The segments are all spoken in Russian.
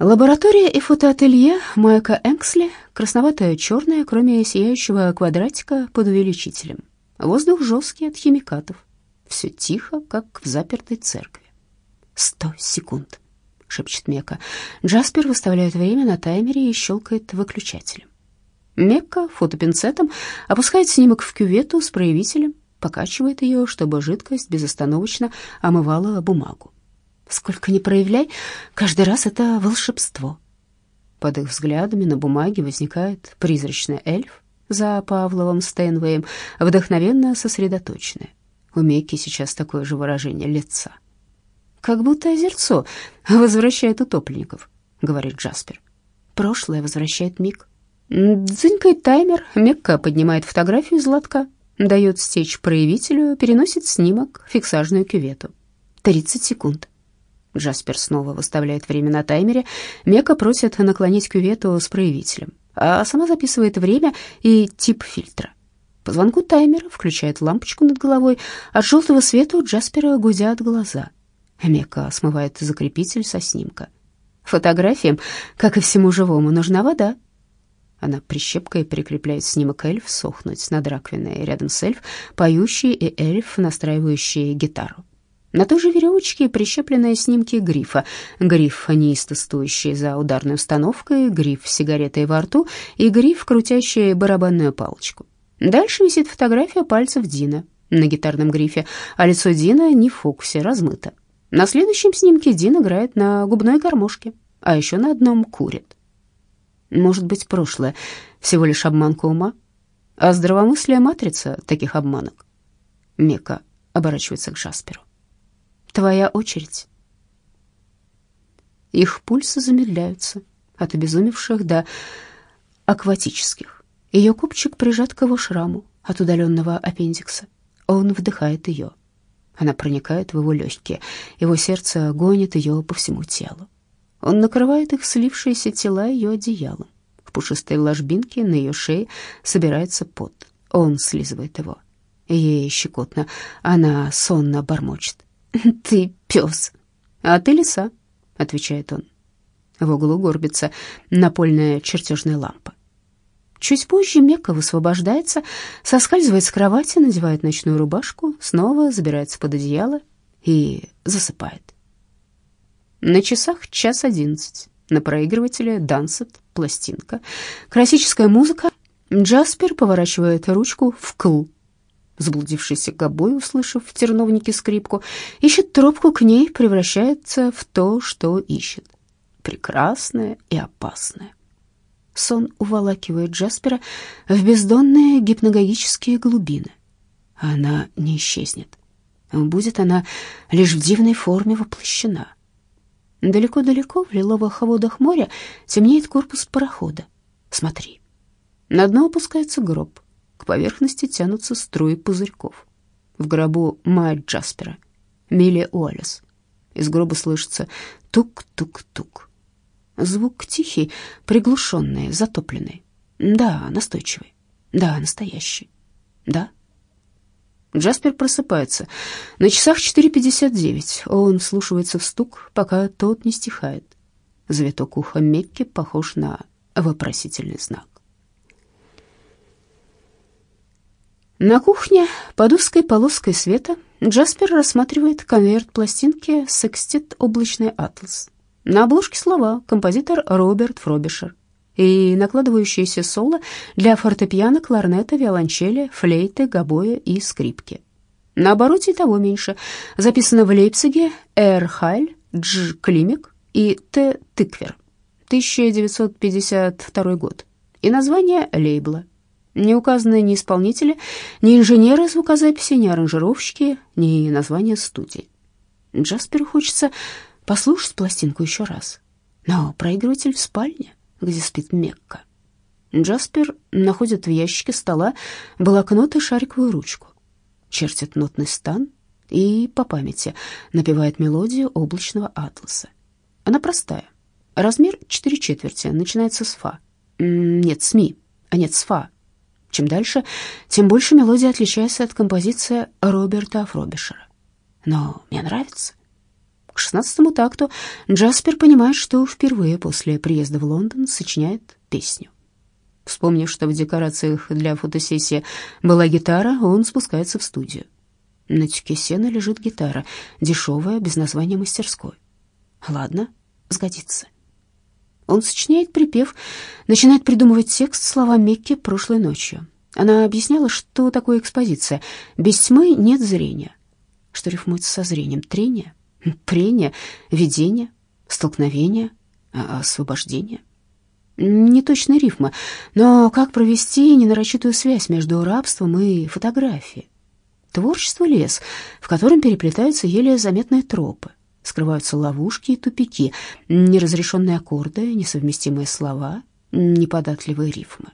Лаборатория и фотоателье Майка Энксли, красноватая черная, кроме сияющего квадратика под увеличителем. Воздух жесткий от химикатов. Все тихо, как в запертой церкви. «Сто секунд», — шепчет Мека. Джаспер выставляет время на таймере и щелкает выключателем. Мекка фотопинцетом опускает снимок в кювету с проявителем, покачивает ее, чтобы жидкость безостановочно омывала бумагу. Сколько ни проявляй, каждый раз это волшебство. Под их взглядами на бумаге возникает призрачный эльф за Павловым Стэнвеем, вдохновенно сосредоточенный. У Мекки сейчас такое же выражение лица. «Как будто озерцо возвращает утопленников», — говорит Джаспер. «Прошлое возвращает миг». Дзынькает таймер, Мекка поднимает фотографию из лотка, дает стечь проявителю, переносит снимок в фиксажную кювету. 30 секунд. Джаспер снова выставляет время на таймере. Мека просит наклонить кювету с проявителем, а сама записывает время и тип фильтра. По звонку таймера включает лампочку над головой. От желтого света у Джаспера гудят глаза. Мека смывает закрепитель со снимка. Фотографиям, как и всему живому, нужна вода. Она прищепкой прикрепляет снимок эльф сохнуть над раковиной рядом с эльф, поющий и эльф, настраивающий гитару. На той же веревочке прищепленные снимки грифа. Гриф, неистоствующий за ударной установкой, гриф с сигаретой во рту и гриф, крутящий барабанную палочку. Дальше висит фотография пальцев Дина на гитарном грифе, а лицо Дина не в фокусе, размыто. На следующем снимке Дин играет на губной гармошке, а еще на одном курит. Может быть, прошлое всего лишь обманка ума, а здравомыслие матрица таких обманок. Мека оборачивается к Джасперу. Твоя очередь. Их пульсы замедляются от обезумевших до акватических. Ее купчик прижат к его шраму от удаленного аппендикса. Он вдыхает ее. Она проникает в его легкие. Его сердце гонит ее по всему телу. Он накрывает их слившиеся тела ее одеялом. В пушистой ложбинке на ее шее собирается пот. Он слизывает его. Ей щекотно. Она сонно бормочет. «Ты пес, а ты лиса», — отвечает он. В углу горбится напольная чертежная лампа. Чуть позже Мекка высвобождается, соскальзывает с кровати, надевает ночную рубашку, снова забирается под одеяло и засыпает. На часах час одиннадцать. На проигрывателе Дансет, пластинка. Классическая музыка. Джаспер поворачивает ручку в кл Заблудившийся гобой, услышав в терновнике скрипку, ищет тропку к ней, превращается в то, что ищет. Прекрасное и опасное. Сон уволакивает Джаспера в бездонные гипногогические глубины. Она не исчезнет. Будет она лишь в дивной форме воплощена. Далеко-далеко в лиловых водах моря темнеет корпус парохода. Смотри. На дно опускается гроб. К поверхности тянутся струи пузырьков. В гробу мать Джаспера, Милли Уоллес. Из гроба слышится тук-тук-тук. Звук тихий, приглушенный, затопленный. Да, настойчивый. Да, настоящий. Да. Джаспер просыпается. На часах 4.59. Он вслушивается в стук, пока тот не стихает. Завиток уха Мекки похож на вопросительный знак. На кухне под узкой полоской света Джаспер рассматривает конверт пластинки «Секстит. Облачный атлас». На обложке слова «Композитор Роберт Фробишер» и накладывающиеся соло для фортепиано, кларнета, виолончели, флейты, гобоя и скрипки. На обороте того меньше. Записано в Лейпциге Р. Хайль, Дж. Климик и Т. Тыквер. 1952 год. И название лейбла не указаны ни исполнители, ни инженеры звукозаписи, ни аранжировщики, ни название студии. Джасперу хочется послушать пластинку еще раз. Но проигрыватель в спальне, где спит Мекка. Джаспер находит в ящике стола блокнот и шариковую ручку. Чертит нотный стан и по памяти напевает мелодию облачного атласа. Она простая. Размер 4 четверти, начинается с фа. Нет, с ми, а нет, с фа. Чем дальше, тем больше мелодия отличается от композиции Роберта Фробишера. Но мне нравится. К шестнадцатому такту Джаспер понимает, что впервые после приезда в Лондон сочиняет песню. Вспомнив, что в декорациях для фотосессии была гитара, он спускается в студию. На тюке сена лежит гитара, дешевая, без названия мастерской. Ладно, сгодится. Он сочиняет припев, начинает придумывать текст слова Мекки прошлой ночью. Она объясняла, что такое экспозиция. Без тьмы нет зрения. Что рифмуется со зрением? Трение, прение, видение, столкновение, а, освобождение. Не точная рифма, но как провести ненарочитую связь между рабством и фотографией? Творчество — лес, в котором переплетаются еле заметные тропы, скрываются ловушки и тупики, неразрешенные аккорды, несовместимые слова, неподатливые рифмы.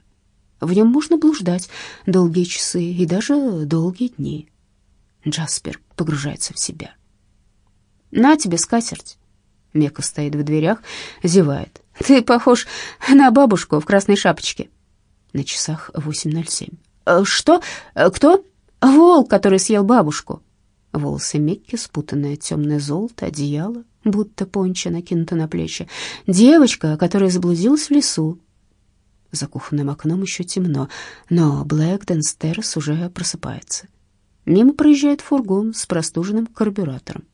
В нем можно блуждать долгие часы и даже долгие дни. Джаспер погружается в себя. «На тебе скатерть!» Мека стоит в дверях, зевает. «Ты похож на бабушку в красной шапочке». На часах 8.07. «Э, «Что? Кто?» «Волк, который съел бабушку». Волосы Мекки, спутанное темное золото, одеяло, будто понча накинуто на плечи. «Девочка, которая заблудилась в лесу». За кухонным окном еще темно, но Блэкден Стерс уже просыпается. Мимо проезжает фургон с простуженным карбюратором.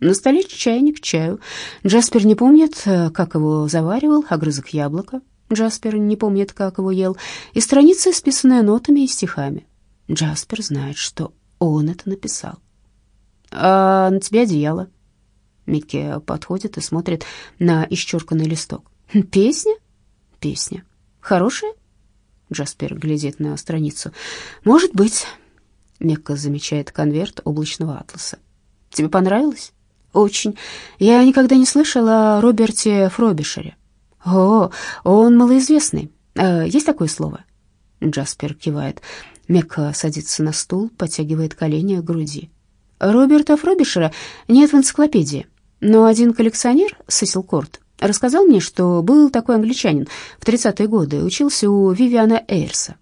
На столе чайник чаю. Джаспер не помнит, как его заваривал, огрызок яблока. Джаспер не помнит, как его ел. И страница, исписанная нотами и стихами. Джаспер знает, что он это написал. «А на тебе одеяло». Микки подходит и смотрит на исчерканный листок. «Песня?» «Песня. Хорошая?» Джаспер глядит на страницу. «Может быть». Мекка замечает конверт облачного атласа. «Тебе понравилось?» «Очень. Я никогда не слышала о Роберте Фробишере». «О, он малоизвестный. Э, есть такое слово?» Джаспер кивает. Мекка садится на стул, подтягивает колени к груди. «Роберта Фробишера нет в энциклопедии, но один коллекционер, Сесил Корт, рассказал мне, что был такой англичанин в 30-е годы, учился у Вивиана Эйрса.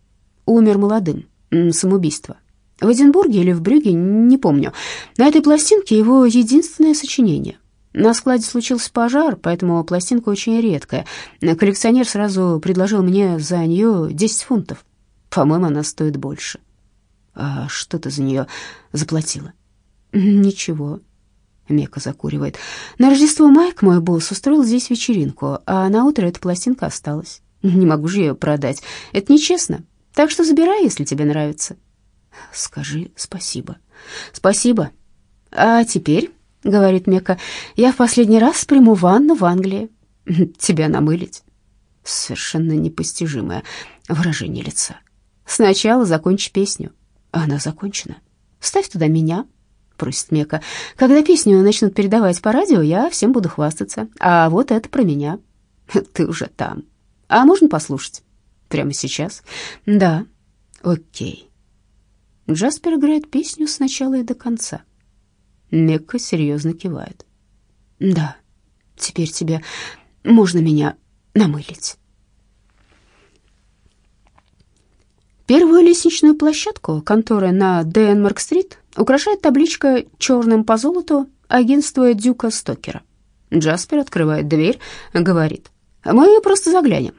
Умер молодым, самоубийство. В Эдинбурге или в Брюге, не помню. На этой пластинке его единственное сочинение. На складе случился пожар, поэтому пластинка очень редкая. Коллекционер сразу предложил мне за нее 10 фунтов. По-моему, она стоит больше. А что ты за нее заплатила? Ничего. Мека закуривает. На Рождество Майк, мой босс, устроил здесь вечеринку, а на утро эта пластинка осталась. Не могу же ее продать. Это нечестно. Так что забирай, если тебе нравится. Скажи спасибо. Спасибо. А теперь, говорит Мека, я в последний раз приму ванну в Англии. Тебя намылить. Совершенно непостижимое выражение лица. Сначала закончи песню. Она закончена. Ставь туда меня, просит Мека. Когда песню начнут передавать по радио, я всем буду хвастаться. А вот это про меня. Ты уже там. А можно послушать? Прямо сейчас? Да. Окей. Джаспер играет песню с начала и до конца. Мекка серьезно кивает. «Да, теперь тебе можно меня намылить». Первую лестничную площадку конторы на Денмарк-стрит украшает табличка черным по золоту агентство Дюка Стокера. Джаспер открывает дверь, говорит, «Мы просто заглянем».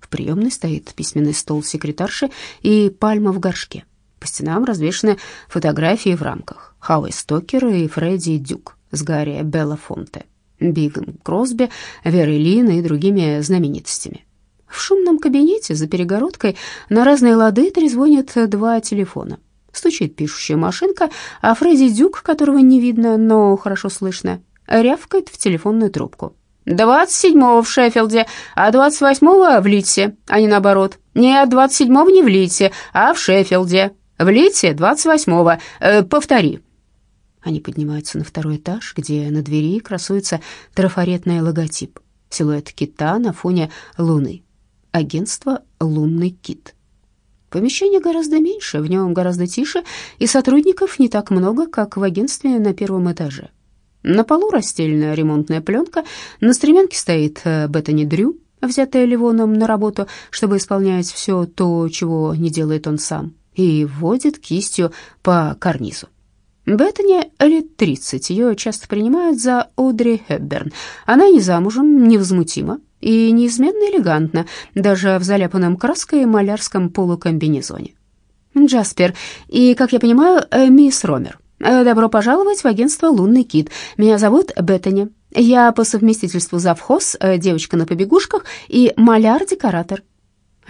В приемной стоит письменный стол секретарши и пальма в горшке. По стенам развешаны фотографии в рамках. Хауи Стокер и Фредди Дюк с Гарри Беллафонте, Бигом Кросби, Верой Лин и другими знаменитостями. В шумном кабинете за перегородкой на разные лады трезвонят два телефона. Стучит пишущая машинка, а Фредди Дюк, которого не видно, но хорошо слышно, рявкает в телефонную трубку. «Двадцать седьмого в Шеффилде, а двадцать восьмого в Литсе, а не наоборот. Нет, двадцать седьмого не в Литсе, а в Шеффилде. В Лите 28-го. Э, повтори». Они поднимаются на второй этаж, где на двери красуется трафаретный логотип. Силуэт кита на фоне луны. Агентство «Лунный кит». Помещение гораздо меньше, в нем гораздо тише, и сотрудников не так много, как в агентстве на первом этаже. На полу расстелена ремонтная пленка, на стремянке стоит э, Беттани Дрю, взятая Ливоном на работу, чтобы исполнять все то, чего не делает он сам и водит кистью по карнизу. Беттани лет 30, ее часто принимают за Одри Хепберн. Она не замужем, невозмутима и неизменно элегантна, даже в заляпанном краской малярском полукомбинезоне. Джаспер и, как я понимаю, э, мисс Ромер. Э, добро пожаловать в агентство «Лунный кит». Меня зовут Беттани. Я по совместительству завхоз, э, девочка на побегушках и маляр-декоратор.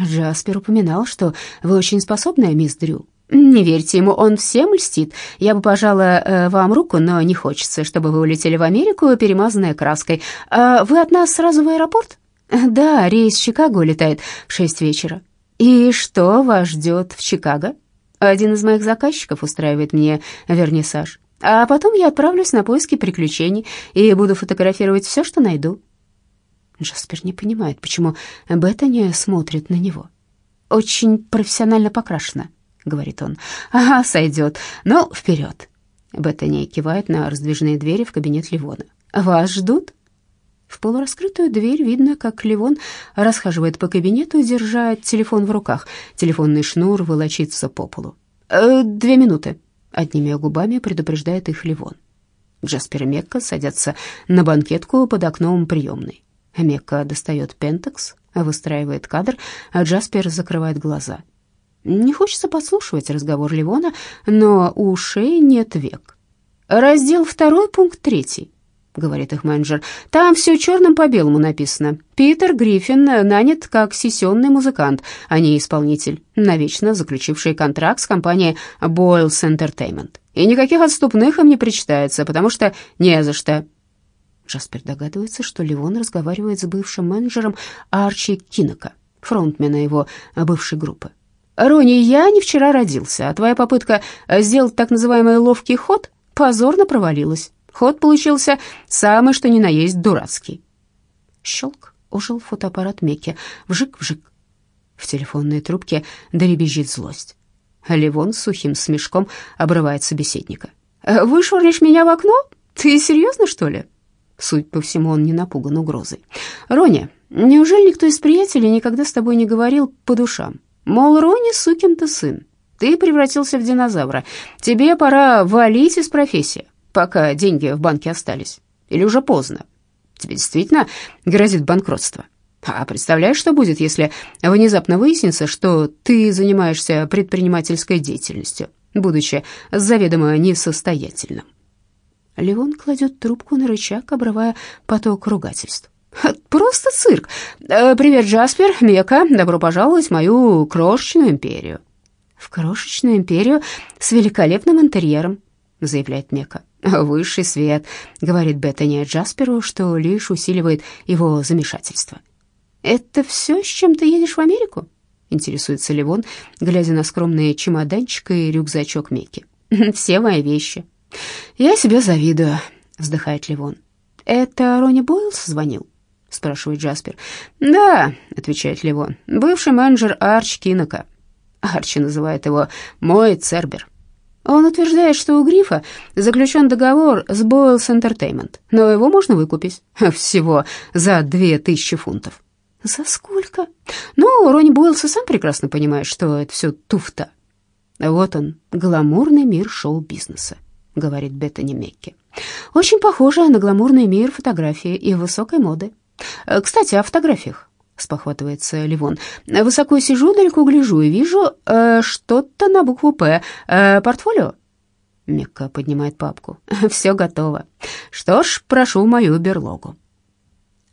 Джаспер упоминал, что вы очень способная, мисс Дрю. Не верьте ему, он всем льстит. Я бы пожала вам руку, но не хочется, чтобы вы улетели в Америку, перемазанная краской. А вы от нас сразу в аэропорт? Да, рейс в Чикаго летает в шесть вечера. И что вас ждет в Чикаго? Один из моих заказчиков устраивает мне вернисаж. А потом я отправлюсь на поиски приключений и буду фотографировать все, что найду. Джаспер не понимает, почему Беттани смотрит на него. Очень профессионально покрашена. — говорит он. «Ага, сойдет. Ну, вперед!» Беттани кивает на раздвижные двери в кабинет Ливона. «Вас ждут?» Полураскрытую дверь видно, как Ливон расхаживает по кабинету, держа телефон в руках. Телефонный шнур волочится по полу. «Э, «Две минуты», — одними губами предупреждает их Ливон. Джаспер и Мекка садятся на банкетку под окном приемной. Мекка достает пентекс, выстраивает кадр, а Джаспер закрывает глаза — не хочется подслушивать разговор Ливона, но у ушей нет век. «Раздел второй, пункт третий», — говорит их менеджер. «Там все черным по белому написано. Питер Гриффин нанят как сессионный музыкант, а не исполнитель, навечно заключивший контракт с компанией Boyles Entertainment. И никаких отступных им не причитается, потому что не за что». Джаспер догадывается, что Ливон разговаривает с бывшим менеджером Арчи Кинока, фронтмена его бывшей группы. Рони, я не вчера родился, а твоя попытка сделать так называемый ловкий ход позорно провалилась. Ход получился самый что ни на есть дурацкий. Щелк, ужил фотоаппарат Мекки, вжик-вжик. В телефонной трубке дребезжит злость. Ливон с сухим смешком обрывает собеседника. «Вышвырнешь меня в окно? Ты серьезно, что ли?» Суть по всему, он не напуган угрозой. «Рони, неужели никто из приятелей никогда с тобой не говорил по душам? Мол, Рони, сукин ты сын, ты превратился в динозавра. Тебе пора валить из профессии, пока деньги в банке остались. Или уже поздно. Тебе действительно грозит банкротство. А представляешь, что будет, если внезапно выяснится, что ты занимаешься предпринимательской деятельностью, будучи заведомо несостоятельным? Левон кладет трубку на рычаг, обрывая поток ругательств. Просто цирк. Э, привет, Джаспер, Мека, добро пожаловать в мою крошечную империю. В крошечную империю с великолепным интерьером, заявляет Мека. Высший свет, говорит Беттани Джасперу, что лишь усиливает его замешательство. Это все, с чем ты едешь в Америку? Интересуется Ливон, глядя на скромный чемоданчик и рюкзачок Мекки. Все мои вещи. Я себе завидую, вздыхает Ливон. Это Рони Бойлс звонил? спрашивает Джаспер. «Да», — отвечает Ливон, — «бывший менеджер Арч Кинока». Арчи называет его «мой Цербер». Он утверждает, что у Грифа заключен договор с Бойлс Entertainment, но его можно выкупить всего за две тысячи фунтов. За сколько? Ну, Ронни Бойлс и сам прекрасно понимает, что это все туфта. Вот он, гламурный мир шоу-бизнеса, говорит Беттани Мекки. Очень похоже на гламурный мир фотографии и высокой моды. Э, «Кстати, о фотографиях», — спохватывается Ливон. «Высоко сижу, далеко гляжу и вижу э, что-то на букву «П». Э, портфолио?» Мекка поднимает папку. «Все готово. Что ж, прошу мою берлогу».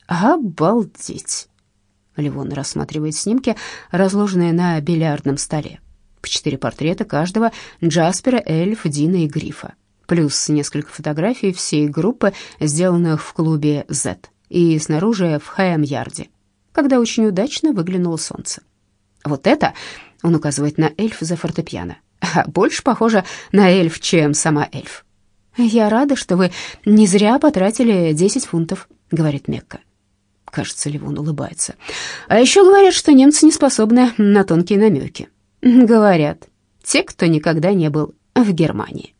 «Обалдеть!» Ливон рассматривает снимки, разложенные на бильярдном столе. По четыре портрета каждого — Джаспера, Эльф, Дина и Грифа. Плюс несколько фотографий всей группы, сделанных в клубе «Z» и снаружи в Хэм-Ярде, когда очень удачно выглянуло солнце. Вот это, он указывает на эльф за фортепиано, больше похоже на эльф, чем сама эльф. «Я рада, что вы не зря потратили 10 фунтов», — говорит Мекка. Кажется, Ливон улыбается. «А еще говорят, что немцы не способны на тонкие намеки». «Говорят, те, кто никогда не был в Германии».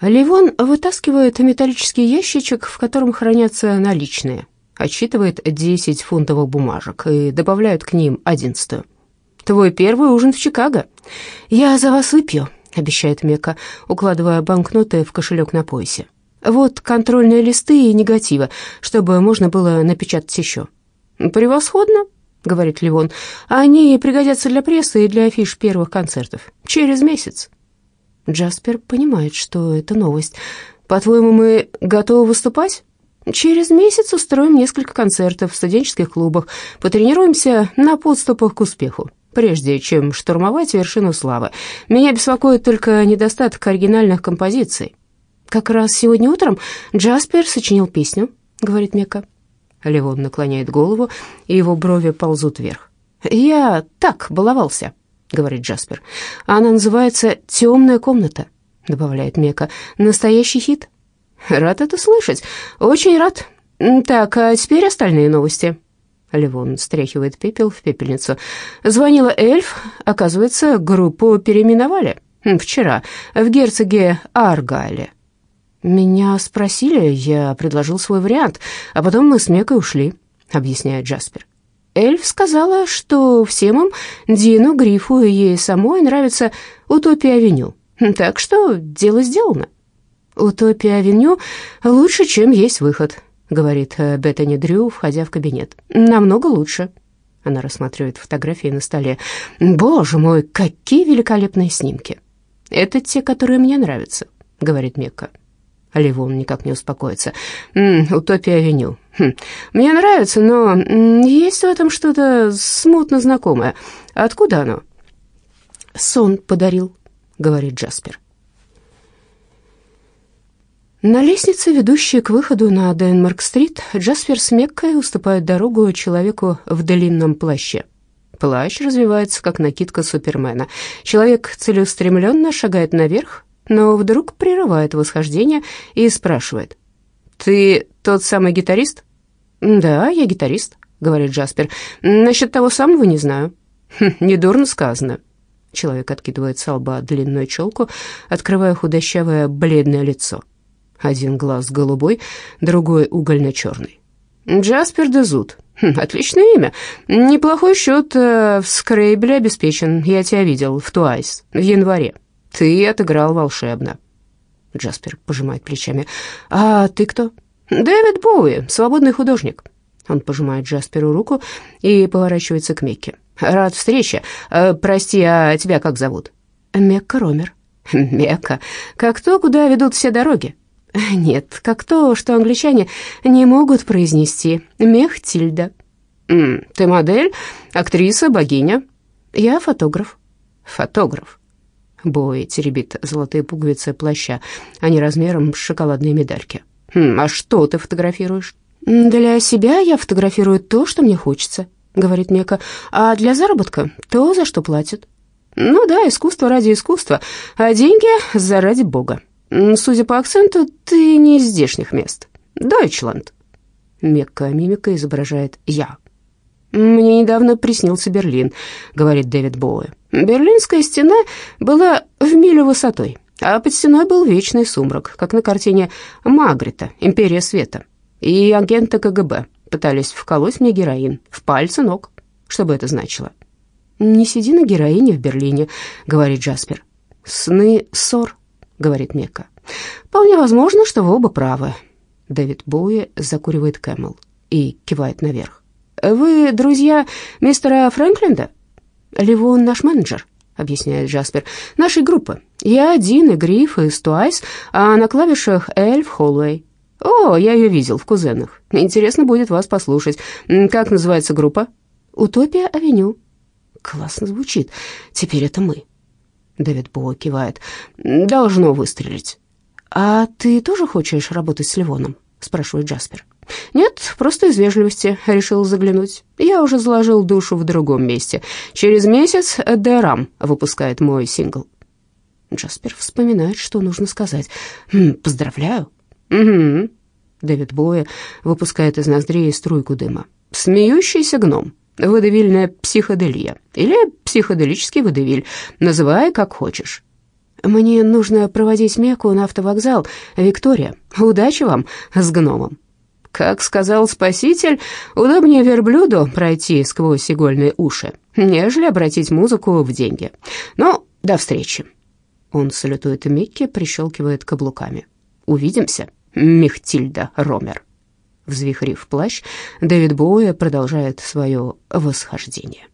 Ливон вытаскивает металлический ящичек, в котором хранятся наличные, отсчитывает 10 фунтовых бумажек и добавляет к ним одиннадцатую. «Твой первый ужин в Чикаго. Я за вас выпью», — обещает Мека, укладывая банкноты в кошелек на поясе. Вот контрольные листы и негативы, чтобы можно было напечатать еще. «Превосходно», — говорит Ливон. «Они пригодятся для прессы и для афиш первых концертов. Через месяц». Джаспер понимает, что это новость. «По-твоему, мы готовы выступать?» «Через месяц устроим несколько концертов в студенческих клубах, потренируемся на подступах к успеху, прежде чем штурмовать вершину славы. Меня беспокоит только недостаток оригинальных композиций». «Как раз сегодня утром Джаспер сочинил песню», — говорит Мека. Левон наклоняет голову, и его брови ползут вверх. «Я так баловался», — говорит Джаспер. «Она называется «Темная комната», — добавляет Мека. «Настоящий хит». «Рад это слышать. Очень рад. Так, а теперь остальные новости». Левон стряхивает пепел в пепельницу. Звонила эльф. Оказывается, группу переименовали. Вчера в герцоге Аргайле. «Меня спросили, я предложил свой вариант, а потом мы с Мекой ушли», — объясняет Джаспер. Эльф сказала, что всем им, Дину, Грифу и ей самой, нравится Утопия-авеню. Так что дело сделано. «Утопия-авеню лучше, чем есть выход», — говорит э, Беттани Дрю, входя в кабинет. «Намного лучше». Она рассматривает фотографии на столе. «Боже мой, какие великолепные снимки!» «Это те, которые мне нравятся», — говорит Мекка. Ливон никак не успокоится. «М -м, «Утопия-авеню. Хм. Мне нравится, но есть в этом что-то смутно знакомое. Откуда оно?» «Сон подарил», — говорит Джаспер. На лестнице, ведущей к выходу на Денмарк-стрит, Джаспер с Меккой уступают дорогу человеку в длинном плаще. Плащ развивается, как накидка Супермена. Человек целеустремленно шагает наверх, но вдруг прерывает восхождение и спрашивает. «Ты тот самый гитарист?» «Да, я гитарист», — говорит Джаспер. «Насчет того самого не знаю». «Хм, «Недурно сказано». Человек откидывает с лба длинную челку, открывая худощавое бледное лицо. Один глаз голубой, другой угольно-черный. «Джаспер де Зуд. Хм, отличное имя. Неплохой счет э, в Скрейбле обеспечен. Я тебя видел в Туайс в январе». Ты отыграл волшебно. Джаспер пожимает плечами. А ты кто? Дэвид Боуи, свободный художник. Он пожимает Джасперу руку и поворачивается к Мекке. Рад встрече. Э, прости, а тебя как зовут? Мекка Ромер. Мекка. Как то, куда ведут все дороги? Нет, как то, что англичане не могут произнести. Мехтильда. Ты модель, актриса, богиня? Я фотограф. Фотограф. Бой теребит золотые пуговицы плаща, они размером с шоколадные медальки. «Хм, «А что ты фотографируешь?» «Для себя я фотографирую то, что мне хочется», — говорит Мека, «а для заработка то, за что платят». «Ну да, искусство ради искусства, а деньги заради Бога. Судя по акценту, ты не из здешних мест. Дойчланд». Мекка мимика изображает «я». «Мне недавно приснился Берлин», — говорит Дэвид Боуэ. «Берлинская стена была в милю высотой, а под стеной был вечный сумрак, как на картине Магрита «Империя света». И агенты КГБ пытались вколоть мне героин в пальцы ног. Что бы это значило?» «Не сиди на героине в Берлине», — говорит Джаспер. «Сны ссор», — говорит Мека. «Вполне возможно, что вы оба правы». Дэвид Боуи закуривает Camel и кивает наверх. «Вы друзья мистера Фрэнкленда?» «Ливон наш менеджер», — объясняет Джаспер, — «нашей группы. Я, Дин, и Гриф, и Стуайс, а на клавишах Эльф Холлоуэй». «О, я ее видел в кузенах. Интересно будет вас послушать. Как называется группа?» «Утопия Авеню». «Классно звучит. Теперь это мы». Дэвид Боуи кивает. «Должно выстрелить». «А ты тоже хочешь работать с Ливоном?» — спрашивает Джаспер. «Нет, просто из вежливости решил заглянуть. Я уже заложил душу в другом месте. Через месяц Дэрам выпускает мой сингл». Джаспер вспоминает, что нужно сказать. «Поздравляю». «Угу». Дэвид Боя выпускает из ноздрей струйку дыма. «Смеющийся гном. Водевильная психоделия. Или психоделический водевиль. Называй как хочешь». «Мне нужно проводить Меку на автовокзал. Виктория, удачи вам с гномом». Как сказал Спаситель, удобнее верблюду пройти сквозь игольные уши, нежели обратить музыку в деньги. Но до встречи. Он салютует Микки, прищелкивает каблуками. «Увидимся, Мехтильда Ромер». Взвихрив плащ, Дэвид Боуэ продолжает свое восхождение.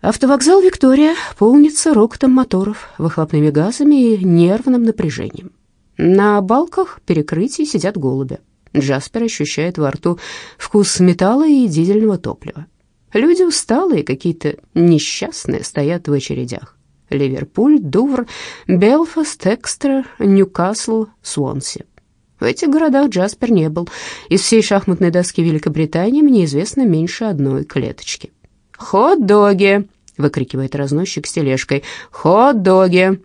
Автовокзал «Виктория» полнится рокотом моторов, выхлопными газами и нервным напряжением. На балках перекрытий сидят голуби. Джаспер ощущает во рту вкус металла и дизельного топлива. Люди усталые, какие-то несчастные, стоят в очередях. Ливерпуль, Дувр, Белфаст, Экстра, Ньюкасл, Суонси. В этих городах Джаспер не был. Из всей шахматной доски Великобритании мне известно меньше одной клеточки. «Хот-доги!» — выкрикивает разносчик с тележкой. «Хот-доги!»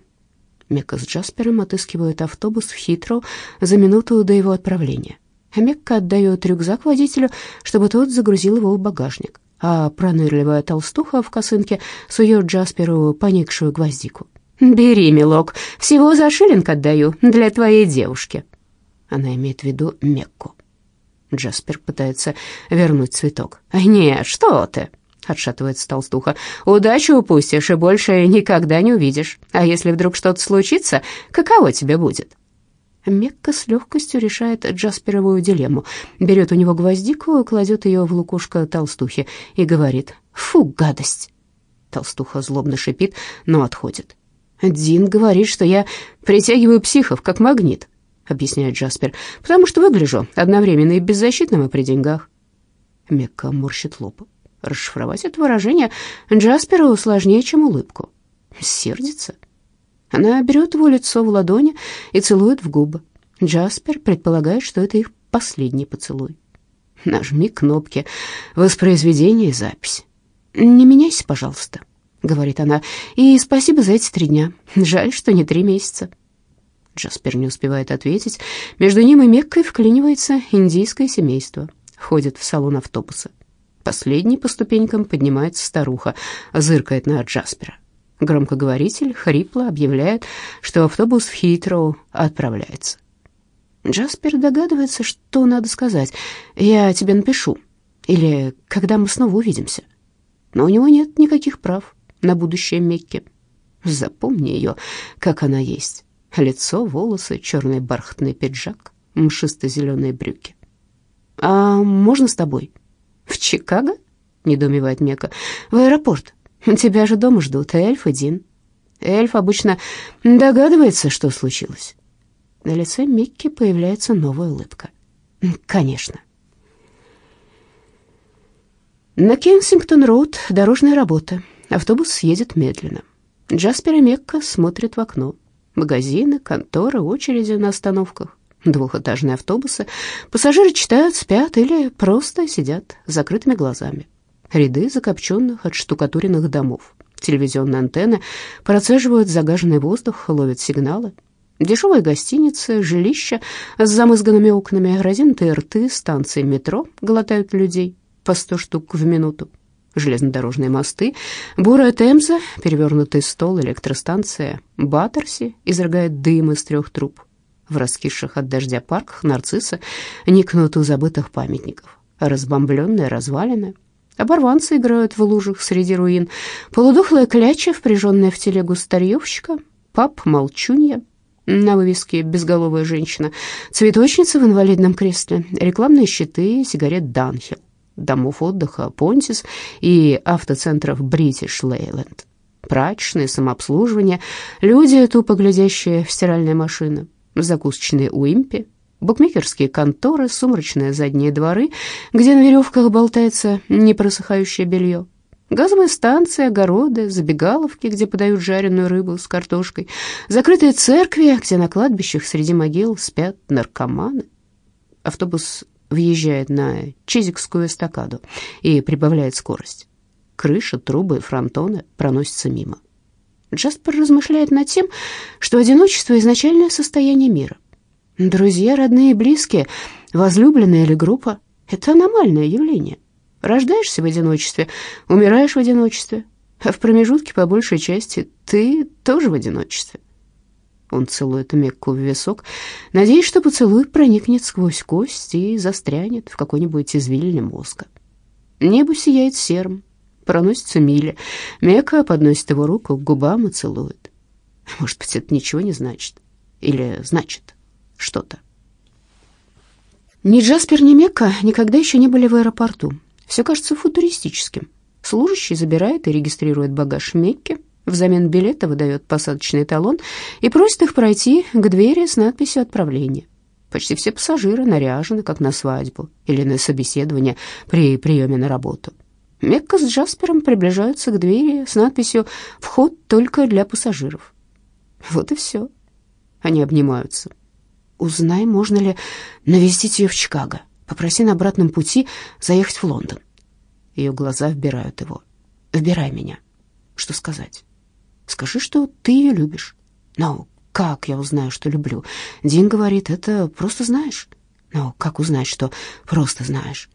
Мекка с Джаспером отыскивают автобус в Хитроу за минуту до его отправления. Мекка отдает рюкзак водителю, чтобы тот загрузил его в багажник, а пронырливая толстуха в косынке сует Джасперу поникшую гвоздику. «Бери, милок, всего за шиллинг отдаю для твоей девушки». Она имеет в виду Мекку. Джаспер пытается вернуть цветок. «Не, что ты!» — отшатывается толстуха. «Удачу упустишь и больше никогда не увидишь. А если вдруг что-то случится, каково тебе будет?» Мекка с легкостью решает Джасперовую дилемму. Берет у него гвоздику, кладет ее в лукушко толстухи и говорит «Фу, гадость!». Толстуха злобно шипит, но отходит. «Дин говорит, что я притягиваю психов, как магнит», — объясняет Джаспер, «потому что выгляжу одновременно и беззащитным, и при деньгах». Мекка морщит лоб. Расшифровать это выражение Джасперу сложнее, чем улыбку. Сердится. Она берет его лицо в ладони и целует в губы. Джаспер предполагает, что это их последний поцелуй. Нажми кнопки воспроизведения и запись. «Не меняйся, пожалуйста», — говорит она, — «и спасибо за эти три дня. Жаль, что не три месяца». Джаспер не успевает ответить. Между ним и Меккой вклинивается индийское семейство. Входит в салон автобуса. Последней по ступенькам поднимается старуха, зыркает на Джаспера. Громкоговоритель хрипло объявляет, что автобус в Хитроу отправляется. Джаспер догадывается, что надо сказать. «Я тебе напишу» или «Когда мы снова увидимся». Но у него нет никаких прав на будущее Мекки. Запомни ее, как она есть. Лицо, волосы, черный бархатный пиджак, мшисто-зеленые брюки. «А можно с тобой?» «В Чикаго?» — недоумевает Мека. «В аэропорт. Тебя же дома ждут, Эльф и Дин». Эльф обычно догадывается, что случилось. На лице Микки появляется новая улыбка. «Конечно». На Кенсингтон-роуд дорожная работа. Автобус едет медленно. Джаспер и Мекка смотрят в окно. Магазины, конторы, очереди на остановках двухэтажные автобусы. Пассажиры читают, спят или просто сидят с закрытыми глазами. Ряды закопченных, отштукатуренных домов. Телевизионные антенны процеживают загаженный воздух, ловят сигналы. Дешевые гостиницы, жилища с замызганными окнами, разинутые рты, станции метро глотают людей по сто штук в минуту. Железнодорожные мосты, бурая Темза, перевернутый стол, электростанция, Баттерси изрыгает дым из трех труб. В раскисших от дождя парках нарциссы никнут у забытых памятников, разбомбленные развалины. Оборванцы играют в лужах среди руин, полудохлая кляча, впряженная в телегу старьевщика, пап молчунья, на вывеске «Безголовая женщина», цветочница в инвалидном кресле, рекламные щиты, сигарет «Данхилл», домов отдыха «Понтис» и автоцентров «Бритиш Лейленд». Прачечные, самообслуживание, люди, тупо глядящие в стиральные машины, закусочные Уимпи, букмекерские конторы, сумрачные задние дворы, где на веревках болтается непросыхающее белье, газовые станции, огороды, забегаловки, где подают жареную рыбу с картошкой, закрытые церкви, где на кладбищах среди могил спят наркоманы. Автобус въезжает на Чизикскую эстакаду и прибавляет скорость. Крыша, трубы и фронтоны проносятся мимо. Джаспер размышляет над тем, что одиночество — изначальное состояние мира. Друзья, родные и близкие, возлюбленные или группа — это аномальное явление. Рождаешься в одиночестве, умираешь в одиночестве, а в промежутке, по большей части, ты тоже в одиночестве. Он целует Мекку в висок, надеясь, что поцелуй проникнет сквозь кость и застрянет в какой-нибудь извилине мозга. Небо сияет серым, Проносится миля. Мека подносит его руку к губам и целует. Может быть, это ничего не значит. Или значит что-то. Ни Джаспер, ни Мекка никогда еще не были в аэропорту. Все кажется футуристическим. Служащий забирает и регистрирует багаж Мекки, взамен билета выдает посадочный талон и просит их пройти к двери с надписью «Отправление». Почти все пассажиры наряжены, как на свадьбу или на собеседование при приеме на работу. Мекка с Джаспером приближаются к двери с надписью «Вход только для пассажиров». Вот и все. Они обнимаются. Узнай, можно ли навестить ее в Чикаго. Попроси на обратном пути заехать в Лондон. Ее глаза вбирают его. Вбирай меня. Что сказать? Скажи, что ты ее любишь. Но как я узнаю, что люблю? Дин говорит, это просто знаешь. Но как узнать, что просто знаешь?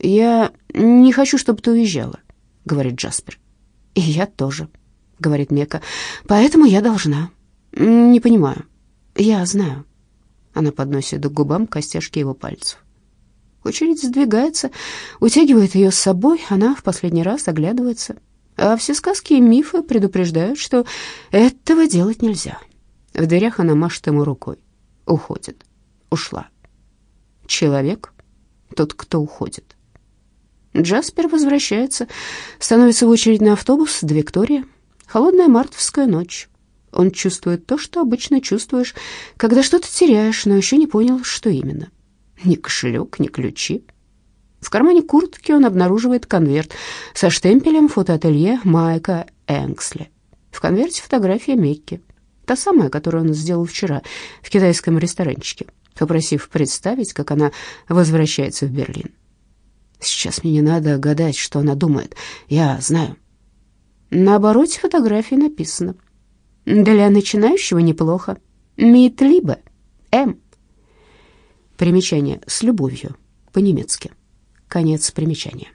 Я не хочу, чтобы ты уезжала, говорит Джаспер. И я тоже, говорит Мека. Поэтому я должна. Не понимаю. Я знаю. Она подносит к губам костяшки его пальцев. Очередь сдвигается, утягивает ее с собой, она в последний раз оглядывается. А все сказки и мифы предупреждают, что этого делать нельзя. В дверях она машет ему рукой. Уходит. Ушла. Человек — тот, кто уходит. Джаспер возвращается, становится в очередь на автобус до Виктории. Холодная мартовская ночь. Он чувствует то, что обычно чувствуешь, когда что-то теряешь, но еще не понял, что именно. Ни кошелек, ни ключи. В кармане куртки он обнаруживает конверт со штемпелем фотоателье Майка Энгсли. В конверте фотография Мекки, та самая, которую он сделал вчера в китайском ресторанчике, попросив представить, как она возвращается в Берлин. Сейчас мне не надо гадать, что она думает. Я знаю. На обороте фотографии написано «Для начинающего неплохо. Митлибе. М». Примечание «с любовью» по-немецки. Конец примечания.